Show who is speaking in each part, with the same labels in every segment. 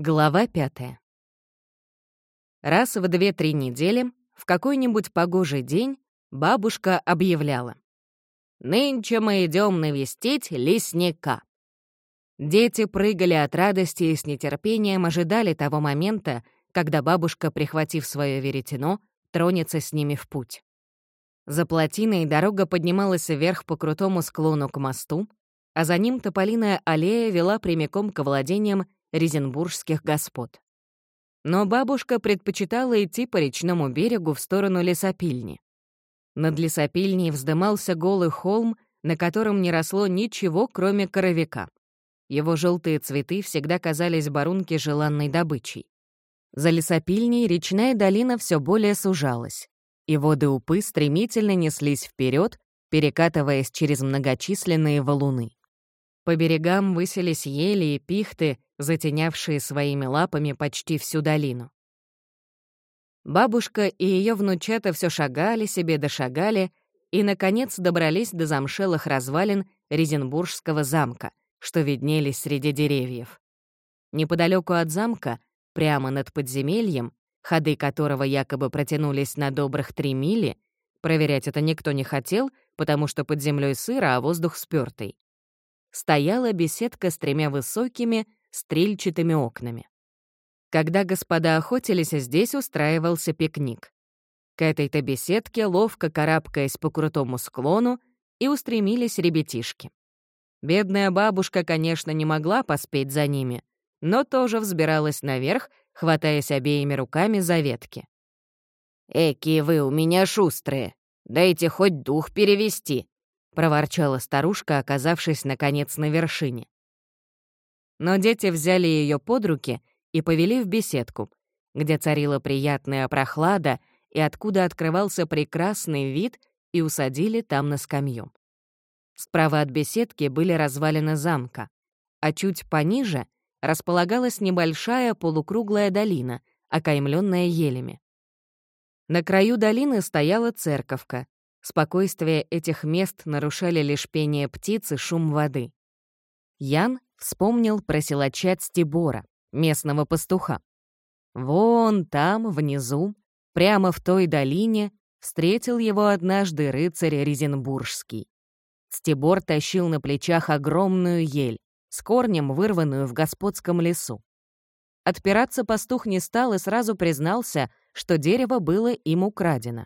Speaker 1: Глава пятая. Раз в две-три недели, в какой-нибудь погожий день, бабушка объявляла. «Нынче мы идем навестить лесника». Дети прыгали от радости и с нетерпением ожидали того момента, когда бабушка, прихватив свое веретено, тронется с ними в путь. За плотиной дорога поднималась вверх по крутому склону к мосту, а за ним тополиная аллея вела прямиком к владениям резенбургских господ. Но бабушка предпочитала идти по речному берегу в сторону лесопильни. Над лесопильней вздымался голый холм, на котором не росло ничего, кроме коровика. Его желтые цветы всегда казались барунке желанной добычей. За лесопильней речная долина все более сужалась, и воды Упы стремительно неслись вперед, перекатываясь через многочисленные валуны. По берегам высились ели и пихты, затенявшие своими лапами почти всю долину. Бабушка и ее внучата все шагали себе, дошагали и, наконец, добрались до замшелых развалин Резенбургского замка, что виднелись среди деревьев. Неподалеку от замка, прямо над подземельем, ходы которого якобы протянулись на добрых три мили, проверять это никто не хотел, потому что под землей сыро, а воздух спёртый стояла беседка с тремя высокими, стрельчатыми окнами. Когда господа охотились, здесь устраивался пикник. К этой-то беседке, ловко карабкаясь по крутому склону, и устремились ребятишки. Бедная бабушка, конечно, не могла поспеть за ними, но тоже взбиралась наверх, хватаясь обеими руками за ветки. «Эки вы у меня шустрые! Дайте хоть дух перевести!» — проворчала старушка, оказавшись, наконец, на вершине. Но дети взяли ее под руки и повели в беседку, где царила приятная прохлада и откуда открывался прекрасный вид, и усадили там на скамью. Справа от беседки были развалины замка, а чуть пониже располагалась небольшая полукруглая долина, окаймленная елями. На краю долины стояла церковка, Спокойствие этих мест нарушали лишь пение птиц и шум воды. Ян вспомнил про силача Стебора, местного пастуха. Вон там, внизу, прямо в той долине, встретил его однажды рыцарь Резенбургский. Стебор тащил на плечах огромную ель, с корнем вырванную в господском лесу. Отпираться пастух не стал и сразу признался, что дерево было им украдено.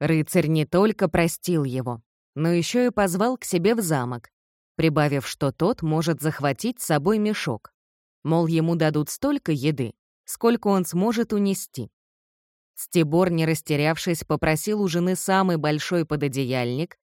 Speaker 1: Рыцарь не только простил его, но еще и позвал к себе в замок, прибавив, что тот может захватить с собой мешок. Мол, ему дадут столько еды, сколько он сможет унести. Стебор, не растерявшись, попросил у жены самый большой пододеяльник,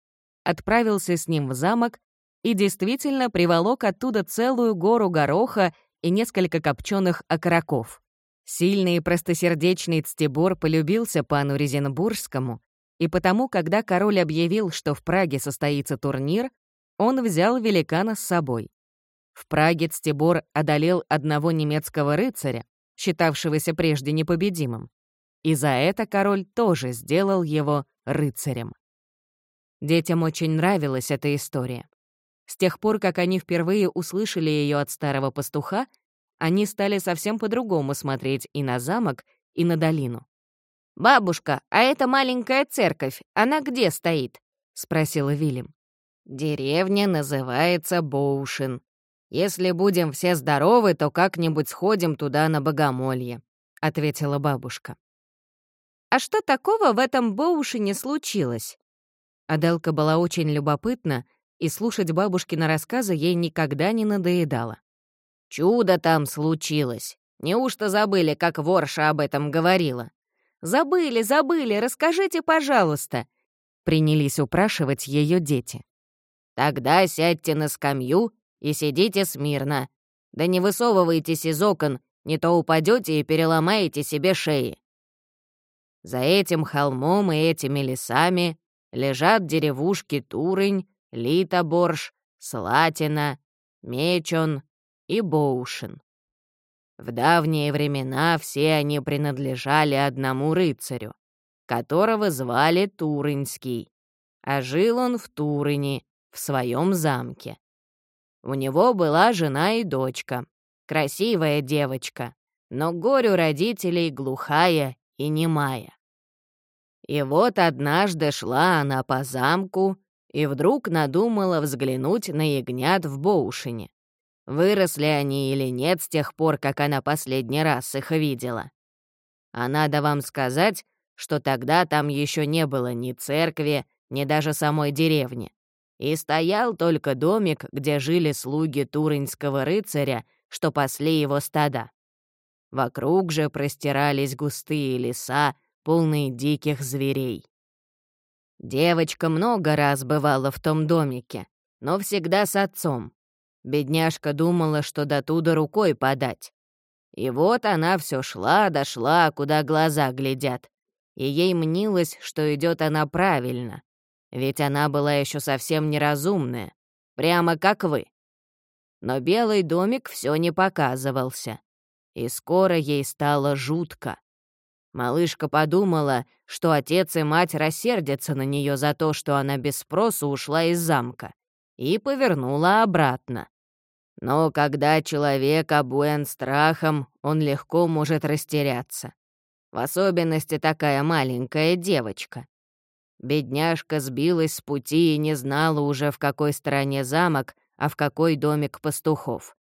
Speaker 1: отправился с ним в замок и действительно приволок оттуда целую гору гороха и несколько копченых окороков. Сильный и простосердечный Цтебор полюбился пану Резенбургскому и потому, когда король объявил, что в Праге состоится турнир, он взял великана с собой. В Праге Цтебор одолел одного немецкого рыцаря, считавшегося прежде непобедимым. И за это король тоже сделал его рыцарем. Детям очень нравилась эта история. С тех пор, как они впервые услышали ее от старого пастуха, они стали совсем по-другому смотреть и на замок, и на долину. «Бабушка, а эта маленькая церковь, она где стоит?» — спросила Вильям. «Деревня называется Боушин. Если будем все здоровы, то как-нибудь сходим туда на богомолье», — ответила бабушка. «А что такого в этом Боушине случилось?» Аделка была очень любопытна, и слушать бабушкины рассказы ей никогда не надоедало. «Чудо там случилось. Неужто забыли, как ворша об этом говорила?» Забыли, забыли, расскажите, пожалуйста!» Принялись упрашивать ее дети. «Тогда сядьте на скамью и сидите смирно. Да не высовывайтесь из окон, не то упадете и переломаете себе шеи. За этим холмом и этими лесами лежат деревушки Турынь, Литоборж, Слатина, Мечон и Боушин. В давние времена все они принадлежали одному рыцарю, которого звали Турынский, а жил он в Турыне, в своем замке. У него была жена и дочка, красивая девочка, но горю родителей глухая и немая. И вот однажды шла она по замку и вдруг надумала взглянуть на ягнят в Боушине. Выросли они или нет с тех пор, как она последний раз их видела. А надо вам сказать, что тогда там еще не было ни церкви, ни даже самой деревни. И стоял только домик, где жили слуги туринского рыцаря, что пасли его стада. Вокруг же простирались густые леса, полные диких зверей. Девочка много раз бывала в том домике, но всегда с отцом. Бедняжка думала, что до туда рукой подать. И вот она все шла, дошла, куда глаза глядят. И ей мнилось, что идет она правильно. Ведь она была еще совсем неразумная, прямо как вы. Но белый домик все не показывался. И скоро ей стало жутко. Малышка подумала, что отец и мать рассердятся на нее за то, что она без спросу ушла из замка, и повернула обратно. Но когда человек обуэн страхом, он легко может растеряться. В особенности такая маленькая девочка. Бедняжка сбилась с пути и не знала уже, в какой стороне замок, а в какой домик пастухов.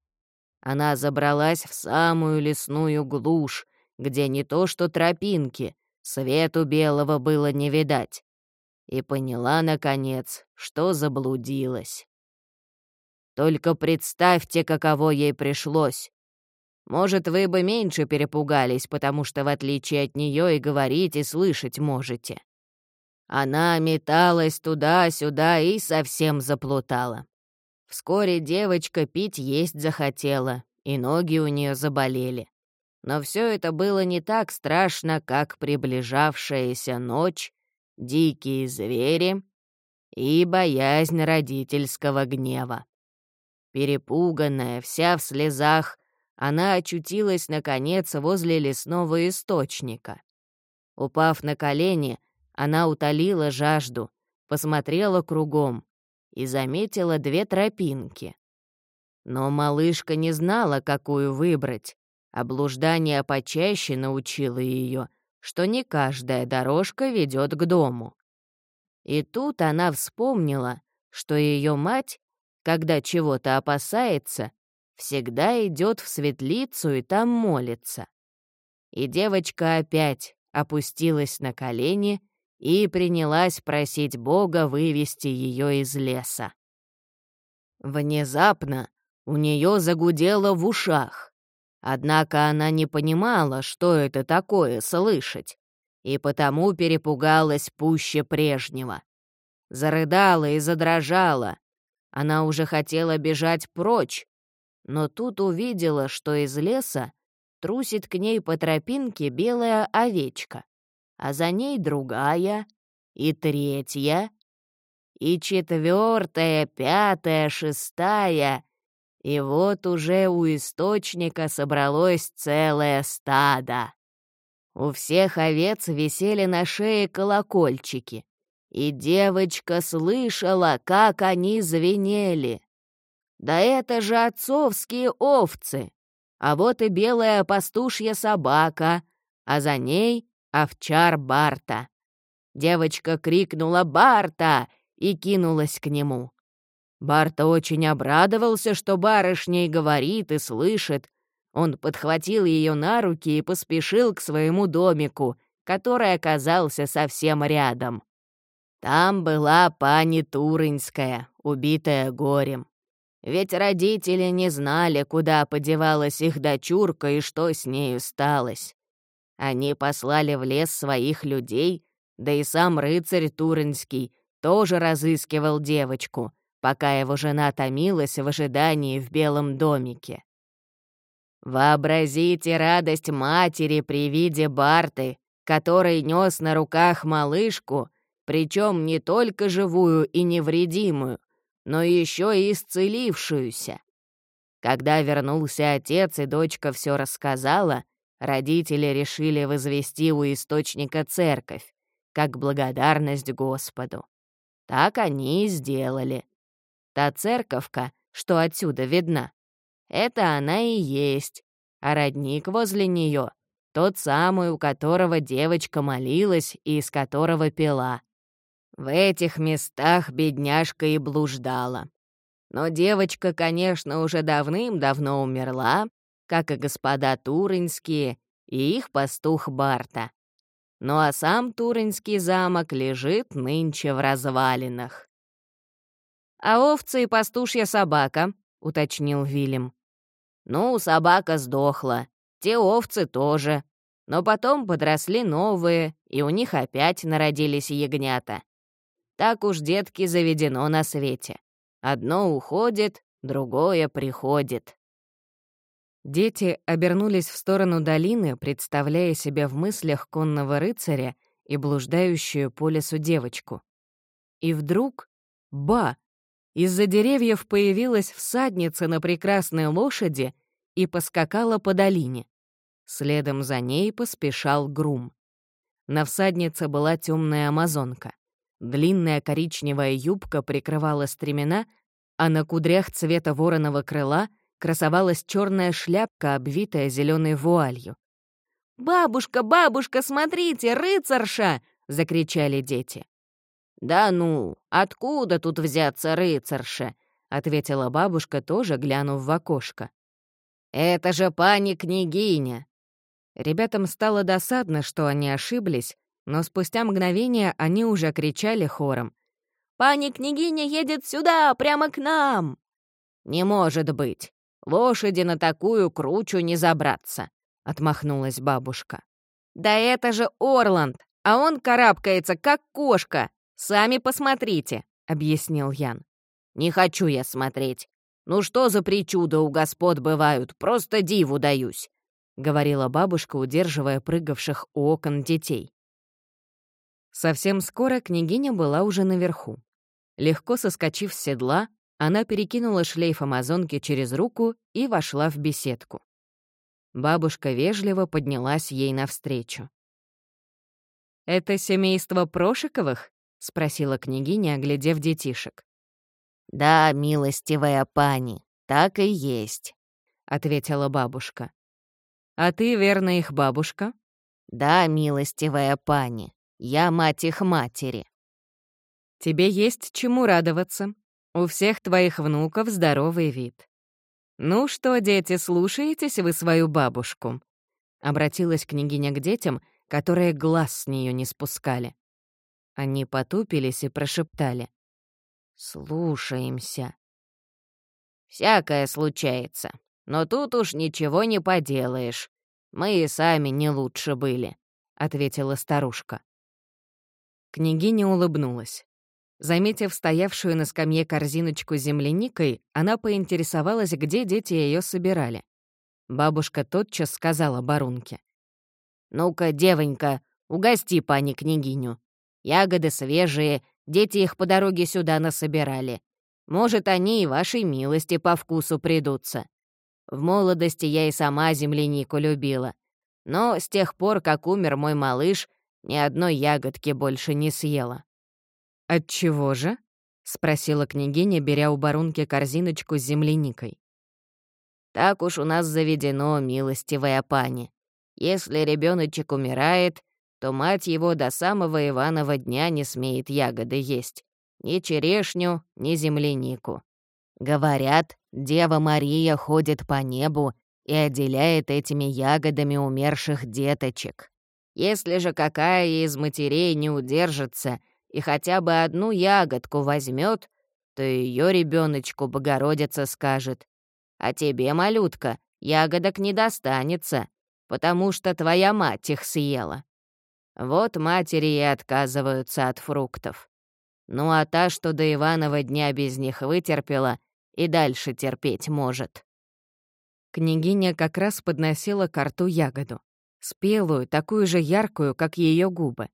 Speaker 1: Она забралась в самую лесную глушь, где не то что тропинки, свету белого было не видать. И поняла, наконец, что заблудилась. Только представьте, каково ей пришлось. Может, вы бы меньше перепугались, потому что, в отличие от нее, и говорить, и слышать можете. Она металась туда-сюда и совсем заплутала. Вскоре девочка пить есть захотела, и ноги у нее заболели. Но все это было не так страшно, как приближавшаяся ночь, дикие звери и боязнь родительского гнева. Перепуганная, вся в слезах, она очутилась, наконец, возле лесного источника. Упав на колени, она утолила жажду, посмотрела кругом и заметила две тропинки. Но малышка не знала, какую выбрать, Облуждание почаще научило ее, что не каждая дорожка ведет к дому. И тут она вспомнила, что ее мать, когда чего-то опасается, всегда идет в светлицу и там молится. И девочка опять опустилась на колени и принялась просить Бога вывести ее из леса. Внезапно у нее загудело в ушах. Однако она не понимала, что это такое слышать, и потому перепугалась пуще прежнего. Зарыдала и задрожала. Она уже хотела бежать прочь, но тут увидела, что из леса трусит к ней по тропинке белая овечка, а за ней другая, и третья, и четвертая, пятая, шестая, и вот уже у источника собралось целое стадо. У всех овец висели на шее колокольчики, и девочка слышала, как они звенели. Да это же отцовские овцы! А вот и белая пастушья собака, а за ней овчар Барта. Девочка крикнула «Барта!» и кинулась к нему. Барта очень обрадовался, что барышня говорит, и слышит. Он подхватил ее на руки и поспешил к своему домику, который оказался совсем рядом. Там была пани Турынская, убитая горем. Ведь родители не знали, куда подевалась их дочурка и что с нею сталось. Они послали в лес своих людей, да и сам рыцарь Туринский тоже разыскивал девочку — пока его жена томилась в ожидании в белом домике. Вообразите радость матери при виде Барты, который нес на руках малышку, причем не только живую и невредимую, но еще и исцелившуюся. Когда вернулся отец и дочка все рассказала, родители решили возвести у источника церковь, как благодарность Господу. Так они и сделали. Та церковка, что отсюда видна, это она и есть. а родник возле нее тот самый, у которого девочка молилась и из которого пила. В этих местах бедняжка и блуждала. Но девочка, конечно, уже давным-давно умерла, как и господа Туринские и их пастух Барта. Ну а сам Туринский замок лежит нынче в развалинах. «А овцы и пастушья собака», — уточнил Вильям. «Ну, собака сдохла, те овцы тоже. Но потом подросли новые, и у них опять народились ягнята. Так уж, детки, заведено на свете. Одно уходит, другое приходит». Дети обернулись в сторону долины, представляя себе в мыслях конного рыцаря и блуждающую по лесу девочку. И вдруг — ба! Из-за деревьев появилась всадница на прекрасной лошади и поскакала по долине. Следом за ней поспешал грум. На всаднице была темная амазонка. Длинная коричневая юбка прикрывала стремена, а на кудрях цвета вороного крыла красовалась черная шляпка, обвитая зеленой вуалью. «Бабушка, бабушка, смотрите, рыцарша!» — закричали дети. «Да ну, откуда тут взяться рыцарша?» — ответила бабушка, тоже глянув в окошко. «Это же пани-княгиня!» Ребятам стало досадно, что они ошиблись, но спустя мгновение они уже кричали хором. «Пани-княгиня едет сюда, прямо к нам!» «Не может быть! Лошади на такую кручу не забраться!» — отмахнулась бабушка. «Да это же Орланд, а он карабкается, как кошка!» «Сами посмотрите», — объяснил Ян. «Не хочу я смотреть. Ну что за причуды у господ бывают, просто диву даюсь», — говорила бабушка, удерживая прыгавших у окон детей. Совсем скоро княгиня была уже наверху. Легко соскочив с седла, она перекинула шлейф амазонки через руку и вошла в беседку. Бабушка вежливо поднялась ей навстречу. «Это семейство Прошиковых?» — спросила княгиня, оглядев детишек. «Да, милостивая пани, так и есть», — ответила бабушка. «А ты, верно, их бабушка?» «Да, милостивая пани, я мать их матери». «Тебе есть чему радоваться. У всех твоих внуков здоровый вид». «Ну что, дети, слушаетесь вы свою бабушку?» Обратилась княгиня к детям, которые глаз с нее не спускали. Они потупились и прошептали. «Слушаемся». «Всякое случается, но тут уж ничего не поделаешь. Мы и сами не лучше были», — ответила старушка. Княгиня улыбнулась. Заметив стоявшую на скамье корзиночку с земляникой, она поинтересовалась, где дети ее собирали. Бабушка тотчас сказала Барунке. «Ну-ка, девонька, угости пани княгиню. Ягоды свежие, дети их по дороге сюда насобирали. Может, они и вашей милости по вкусу придутся. В молодости я и сама землянику любила. Но с тех пор, как умер мой малыш, ни одной ягодки больше не съела». «Отчего же?» — спросила княгиня, беря у барунки корзиночку с земляникой. «Так уж у нас заведено, милостивая пани. Если ребеночек умирает, то мать его до самого Иванова дня не смеет ягоды есть. Ни черешню, ни землянику. Говорят, Дева Мария ходит по небу и отделяет этими ягодами умерших деточек. Если же какая из матерей не удержится и хотя бы одну ягодку возьмет, то ее ребеночку Богородица скажет, «А тебе, малютка, ягодок не достанется, потому что твоя мать их съела». Вот матери и отказываются от фруктов. Ну а та, что до Иванова дня без них вытерпела, и дальше терпеть может. Княгиня как раз подносила к рту ягоду. Спелую, такую же яркую, как ее губы.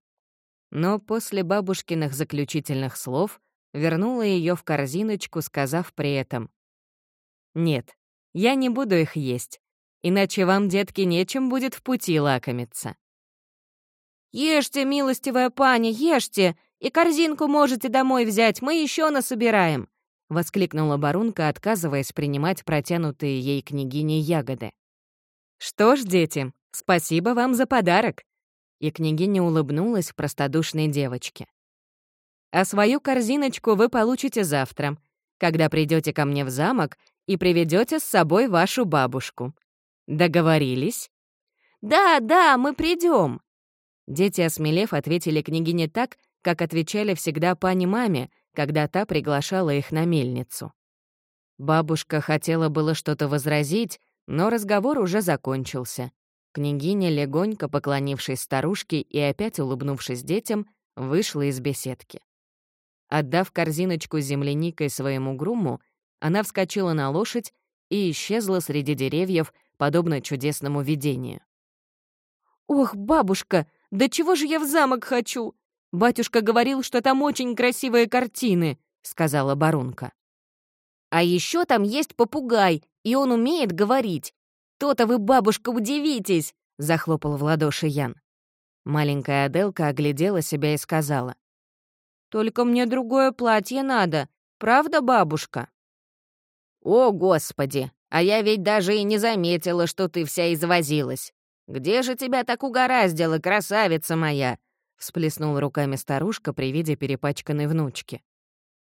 Speaker 1: Но после бабушкиных заключительных слов вернула ее в корзиночку, сказав при этом. «Нет, я не буду их есть, иначе вам, детки, нечем будет в пути лакомиться». «Ешьте, милостивая пани, ешьте! И корзинку можете домой взять, мы еще насобираем!» — воскликнула Барунка, отказываясь принимать протянутые ей княгини ягоды. «Что ж, дети, спасибо вам за подарок!» И княгиня улыбнулась простодушной девочке. «А свою корзиночку вы получите завтра, когда придете ко мне в замок и приведете с собой вашу бабушку. Договорились?» «Да, да, мы придем. Дети, осмелев, ответили княгине так, как отвечали всегда пани-маме, когда та приглашала их на мельницу. Бабушка хотела было что-то возразить, но разговор уже закончился. Княгиня, легонько поклонившись старушке и опять улыбнувшись детям, вышла из беседки. Отдав корзиночку земляникой своему груму, она вскочила на лошадь и исчезла среди деревьев, подобно чудесному видению. «Ох, бабушка, да чего же я в замок хочу? Батюшка говорил, что там очень красивые картины», — сказала барунка. «А еще там есть попугай, и он умеет говорить. То-то вы, бабушка, удивитесь!» — захлопал в ладоши Ян. Маленькая Аделка оглядела себя и сказала. «Только мне другое платье надо, правда, бабушка?» «О, Господи! А я ведь даже и не заметила, что ты вся извозилась. Где же тебя так угораздило, красавица моя?» — всплеснула руками старушка при виде перепачканной внучки.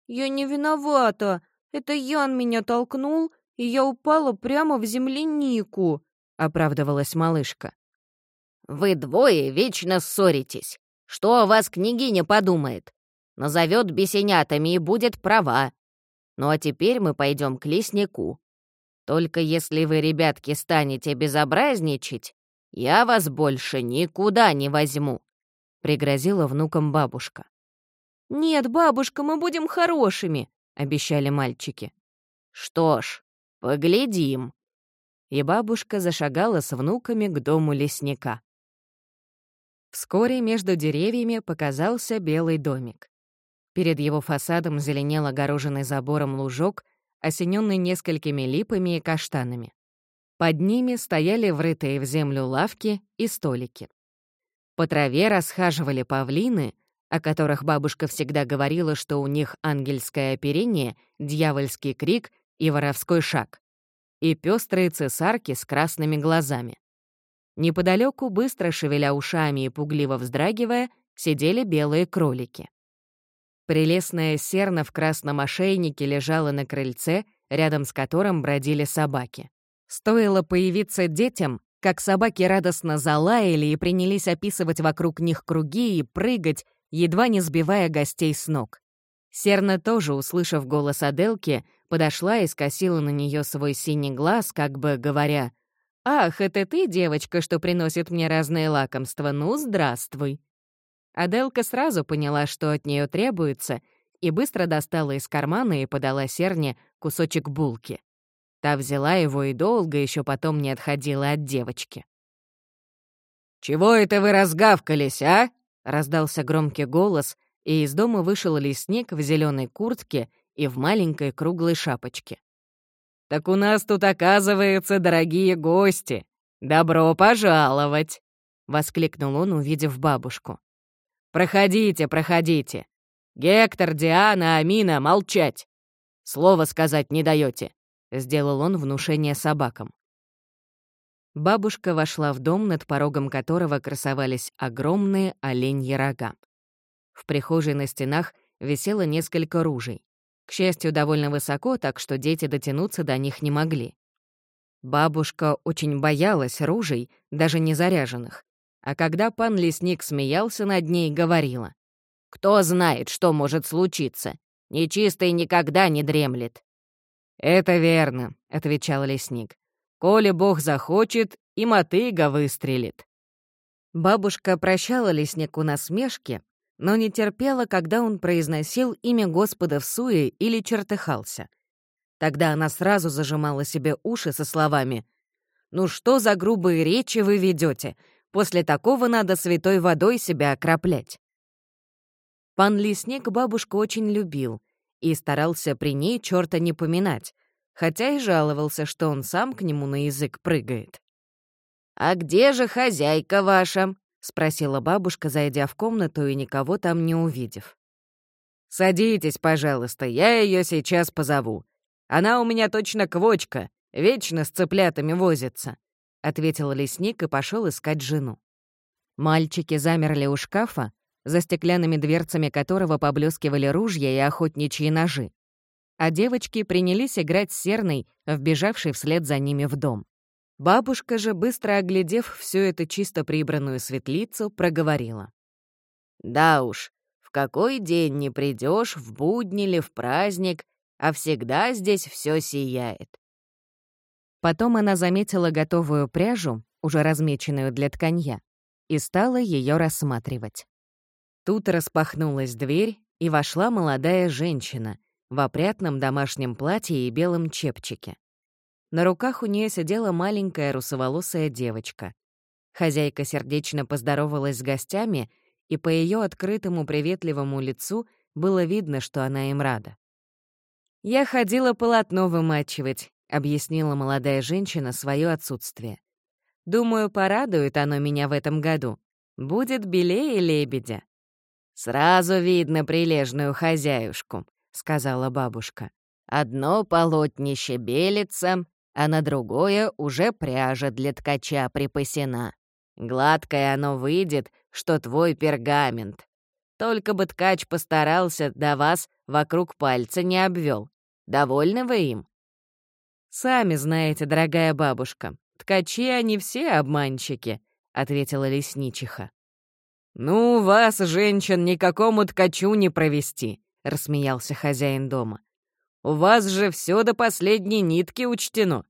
Speaker 1: «Я не виновата. Это Ян меня толкнул, и я упала прямо в землянику», — оправдывалась малышка. «Вы двое вечно ссоритесь. Что о вас княгиня подумает? Назовет бесенятами и будет права. Ну а теперь мы пойдем к леснику. Только если вы, ребятки, станете безобразничать, я вас больше никуда не возьму», — пригрозила внукам бабушка. «Нет, бабушка, мы будем хорошими», — обещали мальчики. «Что ж, «Поглядим». И бабушка зашагала с внуками к дому лесника. Вскоре между деревьями показался белый домик. Перед его фасадом зеленел огороженный забором лужок, осененный несколькими липами и каштанами. Под ними стояли врытые в землю лавки и столики. По траве расхаживали павлины, о которых бабушка всегда говорила, что у них ангельское оперение, дьявольский крик и воровской шаг, и пестрые цесарки с красными глазами. Неподалеку, быстро шевеля ушами и пугливо вздрагивая, сидели белые кролики. Прелестная серна в красном ошейнике лежала на крыльце, рядом с которым бродили собаки. Стоило появиться детям, как собаки радостно залаяли и принялись описывать вокруг них круги и прыгать, едва не сбивая гостей с ног. Серна тоже, услышав голос Аделки, подошла и скосила на нее свой синий глаз, как бы говоря, «Ах, это ты, девочка, что приносит мне разные лакомства, ну, здравствуй». Аделка сразу поняла, что от нее требуется, и быстро достала из кармана и подала Серне кусочек булки. Та взяла его и долго еще потом не отходила от девочки. «Чего это вы разгавкались, а?» — раздался громкий голос, и из дома вышел лесник в зеленой куртке и в маленькой круглой шапочке. «Так у нас тут, оказывается, дорогие гости! Добро пожаловать!» — воскликнул он, увидев бабушку. «Проходите, проходите! Гектор, Диана, Амина, молчать! Слово сказать не даете!» — сделал он внушение собакам. Бабушка вошла в дом, над порогом которого красовались огромные оленьи рога. В прихожей на стенах висело несколько ружей. К счастью, довольно высоко, так что дети дотянуться до них не могли. Бабушка очень боялась ружей, даже не заряженных. А когда пан лесник смеялся над ней, говорила. «Кто знает, что может случиться? Нечистый никогда не дремлет». «Это верно», — отвечал лесник. «Коли Бог захочет, и мотыга выстрелит». Бабушка прощала леснику насмешки, но не терпела, когда он произносил имя Господа в суе или чертыхался. Тогда она сразу зажимала себе уши со словами «Ну что за грубые речи вы ведете? После такого надо святой водой себя окроплять». Пан Лесник бабушку очень любил и старался при ней черта не поминать, хотя и жаловался, что он сам к нему на язык прыгает. «А где же хозяйка ваша?» — спросила бабушка, зайдя в комнату и никого там не увидев. «Садитесь, пожалуйста, я ее сейчас позову. Она у меня точно квочка, вечно с цыплятами возится. — ответил лесник и пошел искать жену. Мальчики замерли у шкафа, за стеклянными дверцами которого поблескивали ружья и охотничьи ножи. А девочки принялись играть с серной, вбежавшей вслед за ними в дом. Бабушка же, быстро оглядев всю эту чисто прибранную светлицу, проговорила. «Да уж, в какой день не придешь, в будни или в праздник, а всегда здесь все сияет». Потом она заметила готовую пряжу, уже размеченную для тканья, и стала ее рассматривать. Тут распахнулась дверь, и вошла молодая женщина в опрятном домашнем платье и белом чепчике. На руках у нее сидела маленькая русоволосая девочка. Хозяйка сердечно поздоровалась с гостями, и по ее открытому приветливому лицу было видно, что она им рада. «Я ходила полотно вымачивать», — объяснила молодая женщина свое отсутствие. «Думаю, порадует оно меня в этом году. Будет белее лебедя». «Сразу видно прилежную хозяюшку», — сказала бабушка. «Одно полотнище белится, а на другое уже пряжа для ткача припасена. Гладкое оно выйдет, что твой пергамент. Только бы ткач постарался, до вас вокруг пальца не обвел. Довольны вы им?» «Сами знаете, дорогая бабушка, ткачи они все обманщики», — ответила лесничиха. «Ну, вас, женщин, никакому ткачу не провести», — рассмеялся хозяин дома. «У вас же все до последней нитки учтено.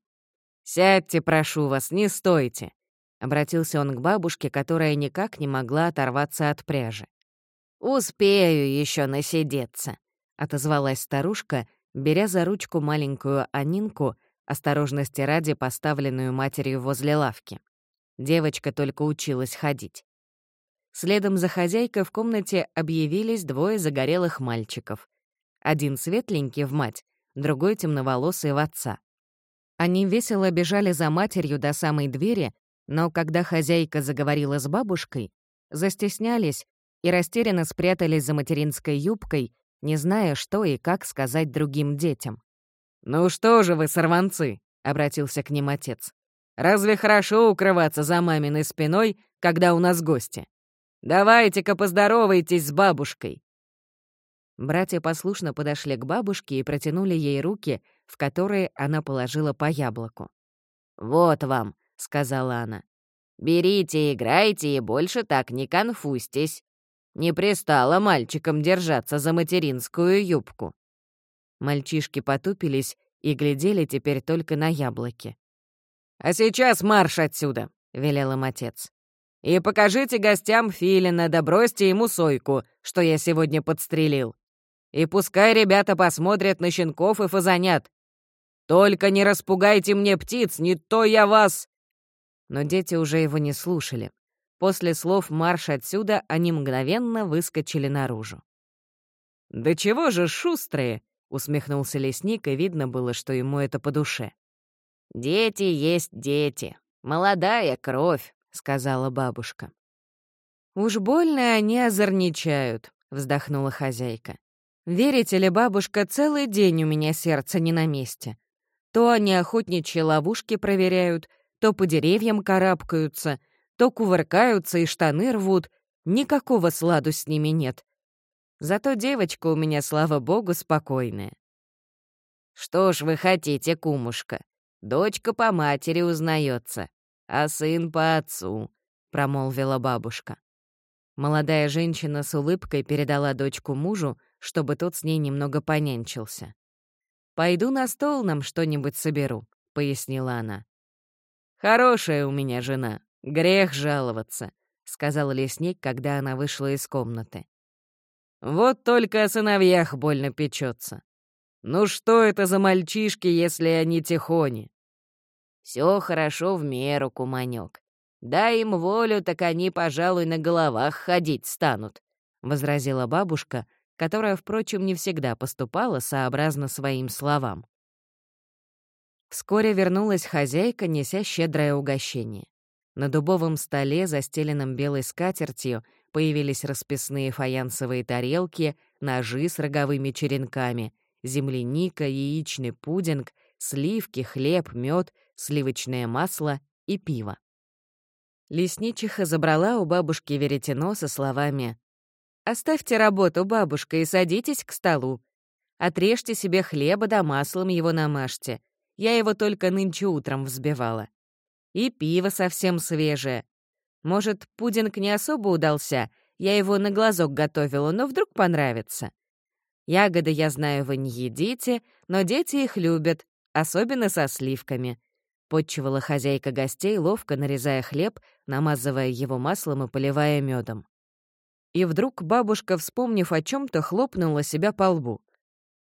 Speaker 1: Сядьте, прошу вас, не стойте», — обратился он к бабушке, которая никак не могла оторваться от пряжи. «Успею еще насидеться», — отозвалась старушка, беря за ручку маленькую Анинку, осторожности ради поставленную матерью возле лавки. Девочка только училась ходить. Следом за хозяйкой в комнате объявились двое загорелых мальчиков. Один светленький в мать, другой темноволосый в отца. Они весело бежали за матерью до самой двери, но когда хозяйка заговорила с бабушкой, застеснялись и растерянно спрятались за материнской юбкой, не зная, что и как сказать другим детям. «Ну что же вы, сорванцы!» — обратился к ним отец. «Разве хорошо укрываться за маминой спиной, когда у нас гости? Давайте-ка поздоровайтесь с бабушкой!» Братья послушно подошли к бабушке и протянули ей руки, в которые она положила по яблоку. «Вот вам», — сказала она. «Берите, играйте и больше так не конфустись. Не пристало мальчикам держаться за материнскую юбку». Мальчишки потупились и глядели теперь только на яблоки. «А сейчас марш отсюда!» — велел им отец. И покажите гостям Филина, да бросьте ему сойку, что я сегодня подстрелил. И пускай ребята посмотрят на щенков и фазанят. Только не распугайте мне птиц, не то я вас...» Но дети уже его не слушали. После слов «марш отсюда» они мгновенно выскочили наружу. «Да чего же шустрые!» — усмехнулся лесник, и видно было, что ему это по душе. «Дети есть дети. Молодая кровь. — сказала бабушка. «Уж больно они озорничают», — вздохнула хозяйка. «Верите ли, бабушка, целый день у меня сердце не на месте. То они охотничьи ловушки проверяют, то по деревьям карабкаются, то кувыркаются и штаны рвут. Никакого сладу с ними нет. Зато девочка у меня, слава богу, спокойная». «Что ж вы хотите, кумушка? Дочка по матери узнается а сын по отцу», — промолвила бабушка. Молодая женщина с улыбкой передала дочку мужу, чтобы тот с ней немного понянчился. «Пойду на стол нам что-нибудь соберу», — пояснила она. «Хорошая у меня жена, грех жаловаться», — сказал лесник, когда она вышла из комнаты. «Вот только о сыновьях больно печется. Ну что это за мальчишки, если они тихони? Все хорошо в меру, куманёк. Дай им волю, так они, пожалуй, на головах ходить станут», — возразила бабушка, которая, впрочем, не всегда поступала сообразно своим словам. Вскоре вернулась хозяйка, неся щедрое угощение. На дубовом столе, застеленном белой скатертью, появились расписные фаянсовые тарелки, ножи с роговыми черенками, земляника, яичный пудинг, сливки, хлеб, мед, сливочное масло и пиво. Лесничиха забрала у бабушки веретено со словами «Оставьте работу, бабушка, и садитесь к столу. Отрежьте себе хлеба да маслом его намажьте. Я его только нынче утром взбивала. И пиво совсем свежее. Может, пудинг не особо удался, я его на глазок готовила, но вдруг понравится. Ягоды, я знаю, вы не едите, но дети их любят, особенно со сливками. Подчевала хозяйка гостей, ловко нарезая хлеб, намазывая его маслом и поливая медом. И вдруг бабушка, вспомнив о чем то хлопнула себя по лбу.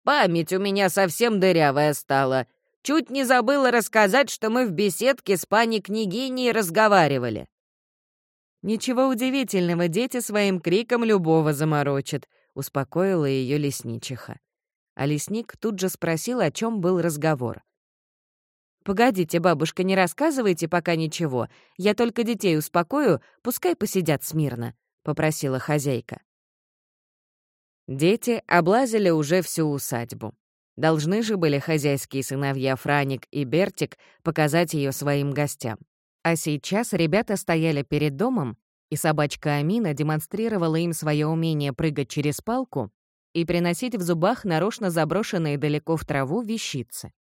Speaker 1: «Память у меня совсем дырявая стала. Чуть не забыла рассказать, что мы в беседке с пани-княгиней разговаривали». «Ничего удивительного, дети своим криком любого заморочат», — успокоила ее лесничиха. А лесник тут же спросил, о чем был разговор. «Погодите, бабушка, не рассказывайте пока ничего. Я только детей успокою, пускай посидят смирно», — попросила хозяйка. Дети облазили уже всю усадьбу. Должны же были хозяйские сыновья Франик и Бертик показать ее своим гостям. А сейчас ребята стояли перед домом, и собачка Амина демонстрировала им свое умение прыгать через палку и приносить в зубах нарочно заброшенные далеко в траву вещицы.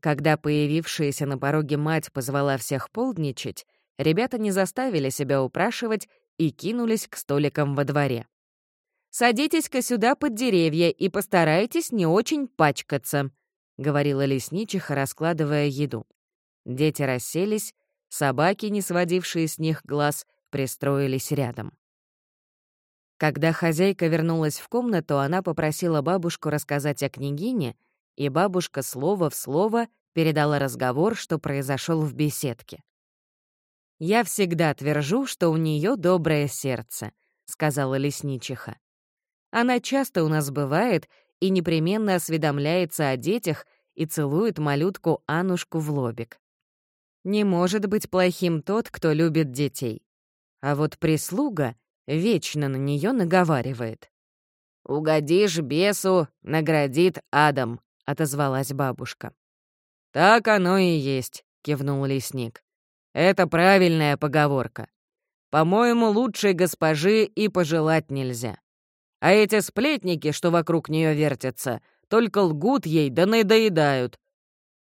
Speaker 1: Когда появившаяся на пороге мать позвала всех полдничать, ребята не заставили себя упрашивать и кинулись к столикам во дворе. «Садитесь-ка сюда под деревья и постарайтесь не очень пачкаться», — говорила лесничиха, раскладывая еду. Дети расселись, собаки, не сводившие с них глаз, пристроились рядом. Когда хозяйка вернулась в комнату, она попросила бабушку рассказать о княгине — и бабушка слово в слово передала разговор, что произошел в беседке. «Я всегда твержу, что у нее доброе сердце», — сказала лесничиха. «Она часто у нас бывает и непременно осведомляется о детях и целует малютку Анушку в лобик. Не может быть плохим тот, кто любит детей. А вот прислуга вечно на нее наговаривает. «Угодишь бесу, наградит Адам», — отозвалась бабушка. «Так оно и есть», — кивнул лесник. «Это правильная поговорка. По-моему, лучшей госпожи и пожелать нельзя. А эти сплетники, что вокруг нее вертятся, только лгут ей да надоедают.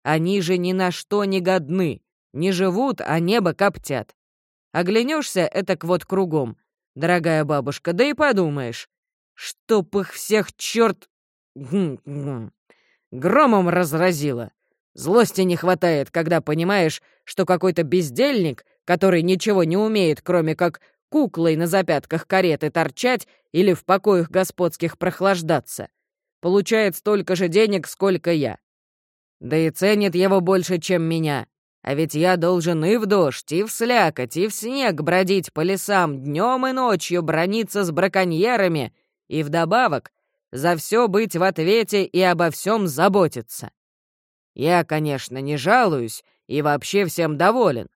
Speaker 1: Они же ни на что не годны, не живут, а небо коптят. Оглянешься этак вот кругом, дорогая бабушка, да и подумаешь, чтоб их всех черт... Громом разразило. Злости не хватает, когда понимаешь, что какой-то бездельник, который ничего не умеет, кроме как куклой на запятках кареты торчать или в покоях господских прохлаждаться, получает столько же денег, сколько я. Да и ценит его больше, чем меня. А ведь я должен и в дождь, и в слякоть, и в снег бродить по лесам днем и ночью, брониться с браконьерами, и вдобавок за все быть в ответе и обо всем заботиться. Я, конечно, не жалуюсь и вообще всем доволен.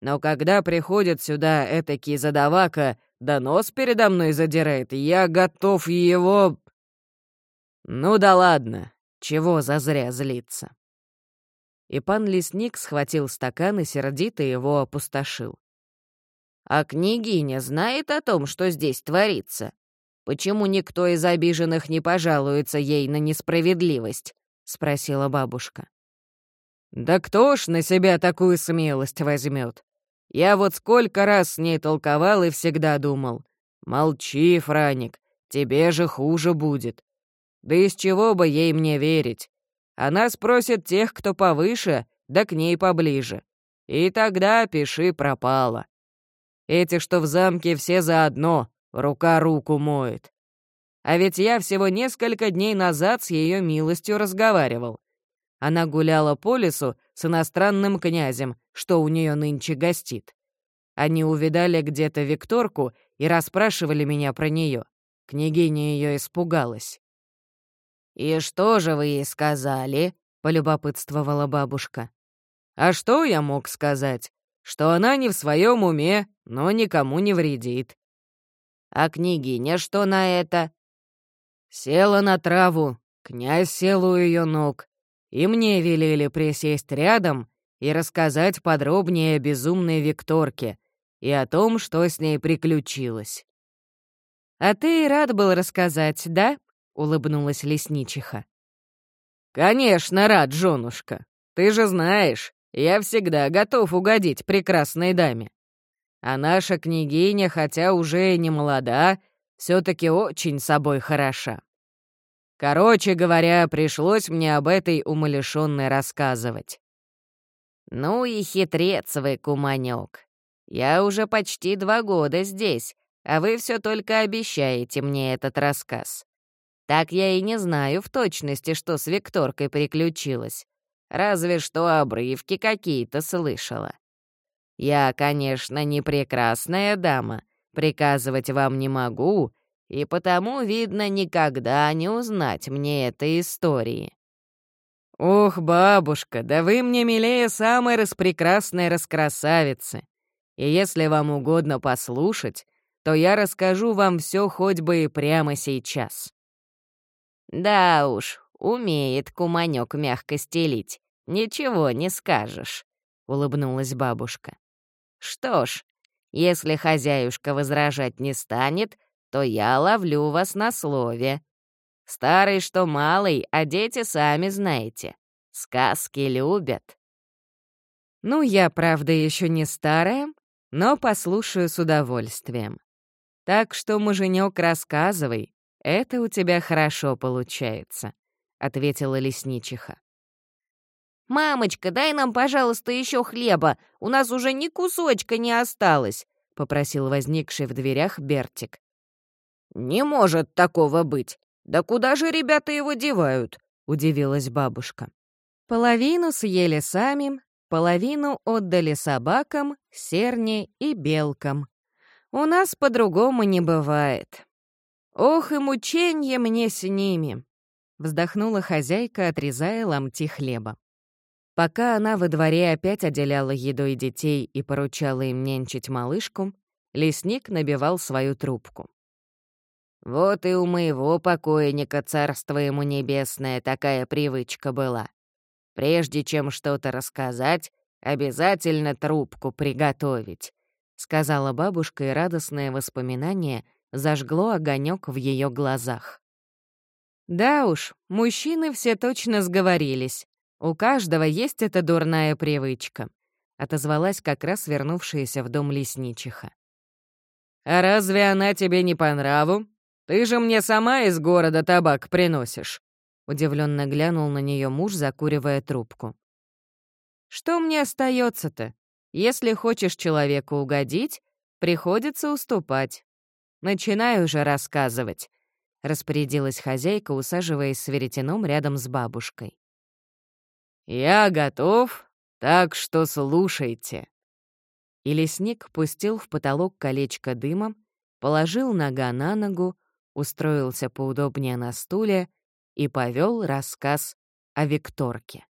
Speaker 1: Но когда приходит сюда этакий задавака, да нос передо мной задирает, я готов его... Ну да ладно, чего зазря злиться. И пан лесник схватил стакан и сердито его опустошил. «А княгиня знает о том, что здесь творится?» Почему никто из обиженных не пожалуется ей на несправедливость?» — спросила бабушка. «Да кто ж на себя такую смелость возьмет? Я вот сколько раз с ней толковал и всегда думал. Молчи, Франик, тебе же хуже будет. Да из чего бы ей мне верить? Она спросит тех, кто повыше, да к ней поближе. И тогда пиши пропало. Эти, что в замке, все заодно, Рука руку моет. А ведь я всего несколько дней назад с ее милостью разговаривал. Она гуляла по лесу с иностранным князем, что у нее нынче гостит. Они увидали где-то Викторку и расспрашивали меня про нее. Княгиня ее испугалась. «И что же вы ей сказали?» — полюбопытствовала бабушка. «А что я мог сказать? Что она не в своем уме, но никому не вредит. А княгиня что на это?» Села на траву, князь сел у ее ног, и мне велели присесть рядом и рассказать подробнее о безумной Викторке и о том, что с ней приключилось». «А ты и рад был рассказать, да?» — улыбнулась лесничиха. «Конечно, рад, женушка. Ты же знаешь, я всегда готов угодить прекрасной даме. А наша княгиня, хотя уже и не молода, все таки очень собой хороша. Короче говоря, пришлось мне об этой умалишенной рассказывать. Ну и хитрец вы, куманёк. Я уже почти два года здесь, а вы все только обещаете мне этот рассказ. Так я и не знаю в точности, что с Викторкой приключилось. Разве что обрывки какие-то слышала. Я, конечно, не прекрасная дама, приказывать вам не могу, и потому, видно, никогда не узнать мне этой истории». «Ох, бабушка, да вы мне милее самой распрекрасной раскрасавицы. И если вам угодно послушать, то я расскажу вам все хоть бы и прямо сейчас». «Да уж, умеет куманёк мягко стелить, ничего не скажешь», — улыбнулась бабушка. «Что ж, если хозяюшка возражать не станет, то я ловлю вас на слове. Старый что малый, а дети сами знаете. Сказки любят». «Ну, я, правда, еще не старая, но послушаю с удовольствием. Так что, муженек, рассказывай, это у тебя хорошо получается», — ответила лесничиха.
Speaker 2: «Мамочка, дай нам, пожалуйста, еще хлеба, у нас уже ни кусочка не осталось», — попросил возникший в дверях Бертик.
Speaker 1: «Не может такого быть! Да куда же ребята его девают?» — удивилась бабушка.
Speaker 3: Половину съели сами, половину отдали собакам, серне и белкам. У нас по-другому не бывает. Ох и мученье мне с ними!» — вздохнула хозяйка, отрезая ломти хлеба. Пока она во дворе опять отделяла едой детей и поручала им нянчить малышку, лесник набивал свою трубку.
Speaker 2: «Вот и у моего покойника, царство ему небесное, такая привычка была. Прежде чем что-то рассказать, обязательно трубку приготовить», — сказала бабушка, и радостное воспоминание зажгло огонек в ее глазах.
Speaker 3: «Да уж, мужчины все точно сговорились», «У каждого есть эта дурная привычка», — отозвалась как раз вернувшаяся в дом лесничиха.
Speaker 1: «А разве она тебе не по нраву? Ты же мне сама из города табак приносишь», — удивленно глянул на нее муж, закуривая трубку.
Speaker 3: «Что мне остается-то? Если хочешь человеку угодить, приходится уступать. Начинай уже рассказывать», — распорядилась хозяйка, усаживаясь с веретеном рядом с бабушкой.
Speaker 1: «Я готов, так что слушайте».
Speaker 3: И лесник пустил в потолок колечко дыма, положил нога на ногу, устроился поудобнее на стуле и повел рассказ о Викторке.